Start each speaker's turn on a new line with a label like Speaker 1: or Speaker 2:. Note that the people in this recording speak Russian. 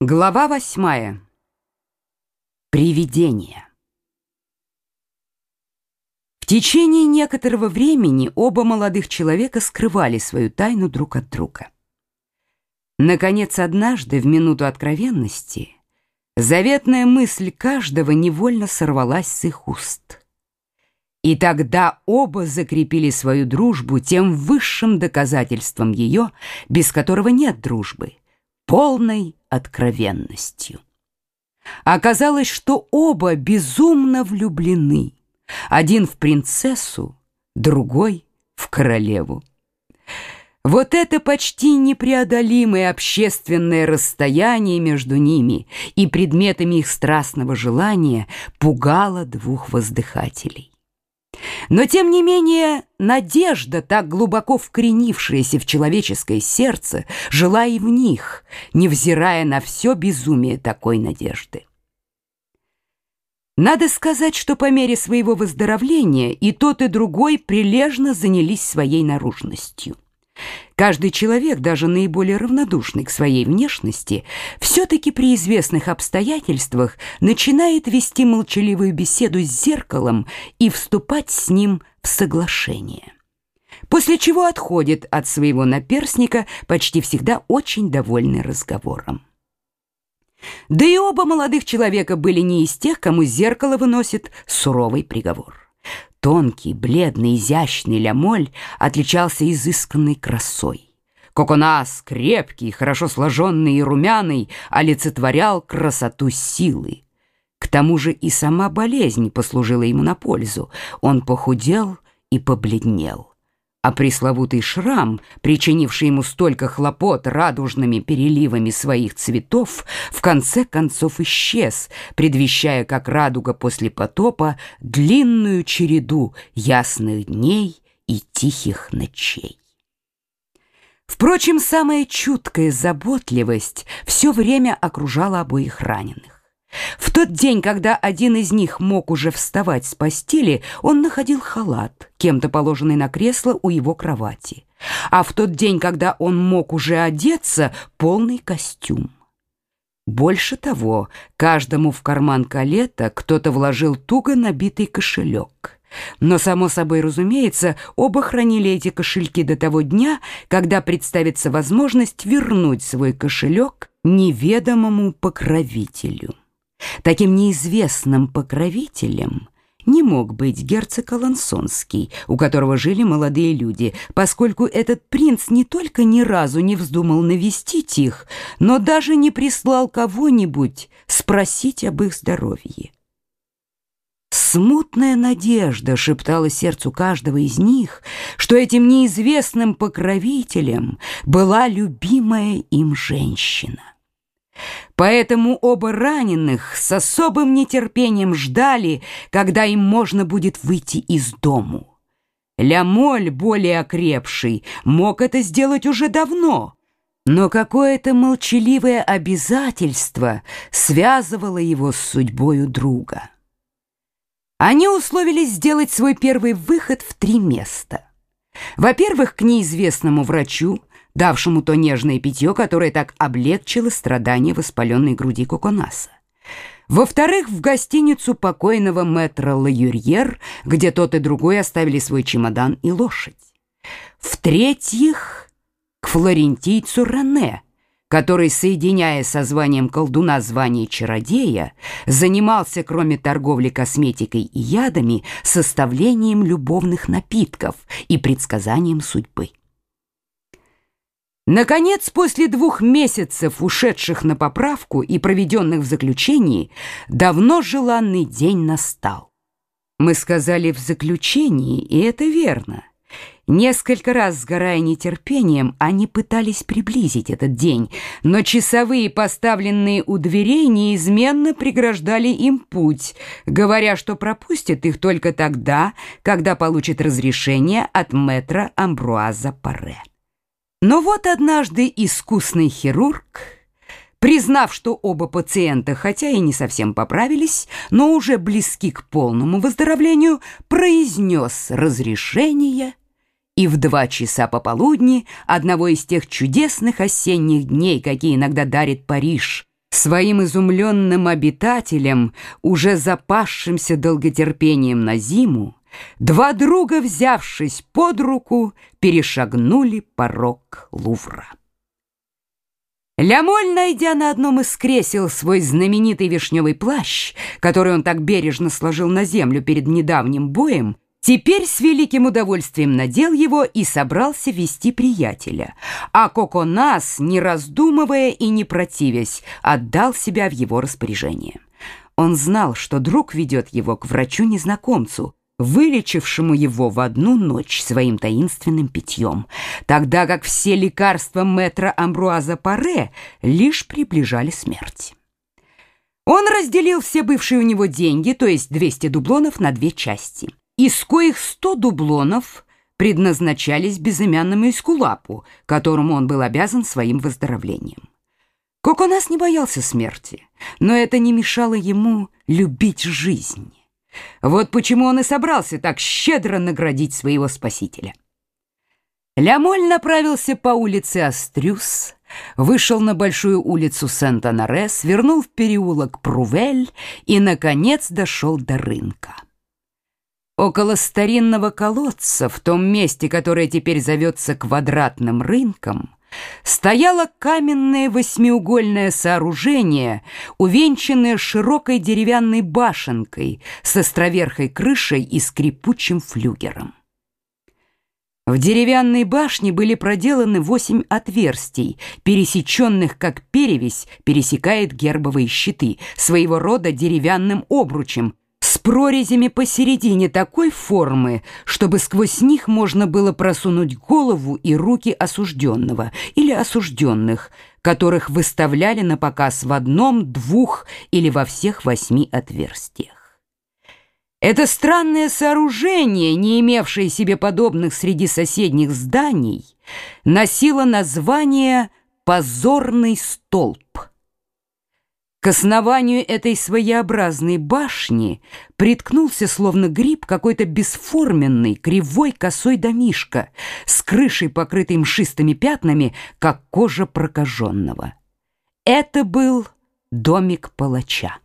Speaker 1: Глава восьмая. Привидение. В течение некоторого времени оба молодых человека скрывали свою тайну друг от друга. Наконец, однажды, в минуту откровенности, заветная мысль каждого невольно сорвалась с их уст. И тогда оба закрепили свою дружбу тем высшим доказательством ее, без которого нет дружбы — полной откровенностью. Оказалось, что оба безумно влюблены. Один в принцессу, другой в королеву. Вот это почти непреодолимое общественное расстояние между ними и предметами их страстного желания пугало двух воздыхателей. Но, тем не менее, надежда, так глубоко вкоренившаяся в человеческое сердце, жила и в них, невзирая на все безумие такой надежды. Надо сказать, что по мере своего выздоровления и тот, и другой прилежно занялись своей наружностью. Каждый человек, даже наиболее равнодушный к своей внешности, все-таки при известных обстоятельствах начинает вести молчаливую беседу с зеркалом и вступать с ним в соглашение. После чего отходит от своего наперсника, почти всегда очень довольный разговором. Да и оба молодых человека были не из тех, кому зеркало выносит суровый приговор. Тонкий, бледный, изящный лямоль отличался изысканной красой. Коконас, крепкий, хорошо сложенный и румяный, олицетворял красоту силы. К тому же и сама болезнь послужила ему на пользу. Он похудел и побледнел а пресловутый шрам, причинивший ему столько хлопот радужными переливами своих цветов, в конце концов исчез, предвещая, как радуга после потопа, длинную череду ясных дней и тихих ночей. Впрочем, самая чуткая заботливость все время окружала обоих раненых. В тот день, когда один из них мог уже вставать с постели, он находил халат, кем-то положенный на кресло у его кровати. А в тот день, когда он мог уже одеться, полный костюм. Больше того, каждому в карман калета кто-то вложил туго набитый кошелек. Но, само собой разумеется, оба хранили эти кошельки до того дня, когда представится возможность вернуть свой кошелек неведомому покровителю. Таким неизвестным покровителем не мог быть герцог Алансонский, у которого жили молодые люди, поскольку этот принц не только ни разу не вздумал навестить их, но даже не прислал кого-нибудь спросить об их здоровье. Смутная надежда шептала сердцу каждого из них, что этим неизвестным покровителем была любимая им женщина. Поэтому оба раненых с особым нетерпением ждали, когда им можно будет выйти из дому. Лямоль, более окрепший, мог это сделать уже давно, но какое-то молчаливое обязательство связывало его с судьбою друга. Они условились сделать свой первый выход в три места. Во-первых, к неизвестному врачу, давшему то нежное питье, которое так облегчило страдания воспаленной груди Коконаса. Во-вторых, в гостиницу покойного мэтра Лаюрьер, где тот и другой оставили свой чемодан и лошадь. В-третьих, к флорентийцу Рене, который, соединяя со званием колдуна звание чародея, занимался, кроме торговли косметикой и ядами, составлением любовных напитков и предсказанием судьбы. Наконец, после двух месяцев, ушедших на поправку и проведенных в заключении, давно желанный день настал. Мы сказали «в заключении», и это верно. Несколько раз, сгорая нетерпением, они пытались приблизить этот день, но часовые, поставленные у дверей, неизменно преграждали им путь, говоря, что пропустят их только тогда, когда получат разрешение от мэтра Амбруаза Паре. Но вот однажды искусный хирург, признав, что оба пациента, хотя и не совсем поправились, но уже близки к полному выздоровлению, произнес разрешение, и в два часа пополудни одного из тех чудесных осенних дней, какие иногда дарит Париж, Своим изумленным обитателям, уже запасшимся долготерпением на зиму, два друга, взявшись под руку, перешагнули порог Лувра. Лямоль, найдя на одном из кресел свой знаменитый вишневый плащ, который он так бережно сложил на землю перед недавним боем, теперь с великим удовольствием надел его и собрался вести приятеля. А Коконас, не раздумывая и не противясь, отдал себя в его распоряжение. Он знал, что друг ведет его к врачу-незнакомцу, вылечившему его в одну ночь своим таинственным питьем, тогда как все лекарства мэтра Амбруаза Паре лишь приближали смерть. Он разделил все бывшие у него деньги, то есть 200 дублонов, на две части, из коих 100 дублонов предназначались безымянному Искулапу, которому он был обязан своим выздоровлением. Коконас не боялся смерти, но это не мешало ему любить жизнь. Вот почему он и собрался так щедро наградить своего спасителя. Лямоль направился по улице Астрюс, вышел на большую улицу Сент-Анаре, свернул в переулок Прувель и, наконец, дошел до рынка. Около старинного колодца, в том месте, которое теперь зовется квадратным рынком, стояло каменное восьмиугольное сооружение, увенчанное широкой деревянной башенкой с островерхой крышей и скрипучим флюгером. В деревянной башне были проделаны восемь отверстий, пересеченных, как перевесь пересекает гербовые щиты, своего рода деревянным обручем, с прорезями посередине такой формы, чтобы сквозь них можно было просунуть голову и руки осужденного или осужденных, которых выставляли на показ в одном, двух или во всех восьми отверстиях. Это странное сооружение, не имевшее себе подобных среди соседних зданий, носило название «позорный столб». К основанию этой своеобразной башни приткнулся, словно гриб, какой-то бесформенный, кривой косой домишка с крышей, покрытой мшистыми пятнами, как кожа прокаженного. Это был домик палача.